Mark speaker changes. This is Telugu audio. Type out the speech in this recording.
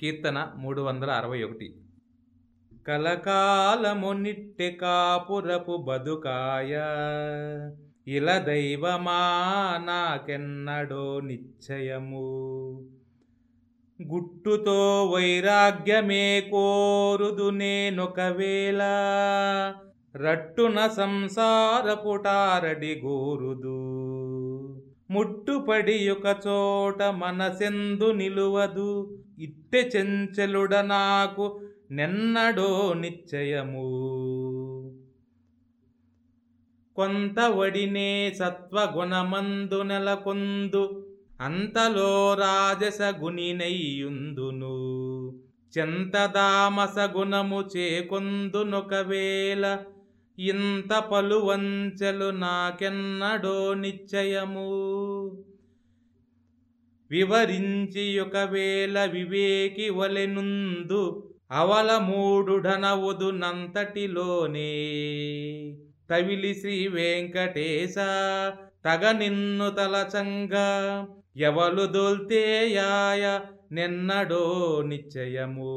Speaker 1: కీర్తన మూడు వందల అరవై ఒకటి. కలకాలము నిట్టె కాపురపు బదుకాయ ఇల దైవమా నాకెన్నడో నిశ్చయము. గుట్టుతో వైరాగ్యమే కోరుదు నేనొకవేళ రట్టున సంసారపుటారడి గోరుదు. ముట్టుపడి ఒక చోట మనసెందు నిలువదు. ఇట్టె చెంచలుడ నాకు నెన్నడో నిశ్చయము. కొంత వడినే సత్వగుణమందు నెలకొందు. అంతలో రాజస గుణినయ్యుందును. చెంతదామస గుణము చేకొందునొకవేళ ఇంత పలువంచెలు నాకెన్నడో నిశ్చయము. వివరించి ఒకవేళ వివేకి వలెనుందు అవల మూడుడనవుదు నంతటిలోనే తవిలి శ్రీ వెంకటేశ తగ నిన్ను తలచంగా ఎవలు దొల్తేయాయ నిన్నడో నిశ్చయము.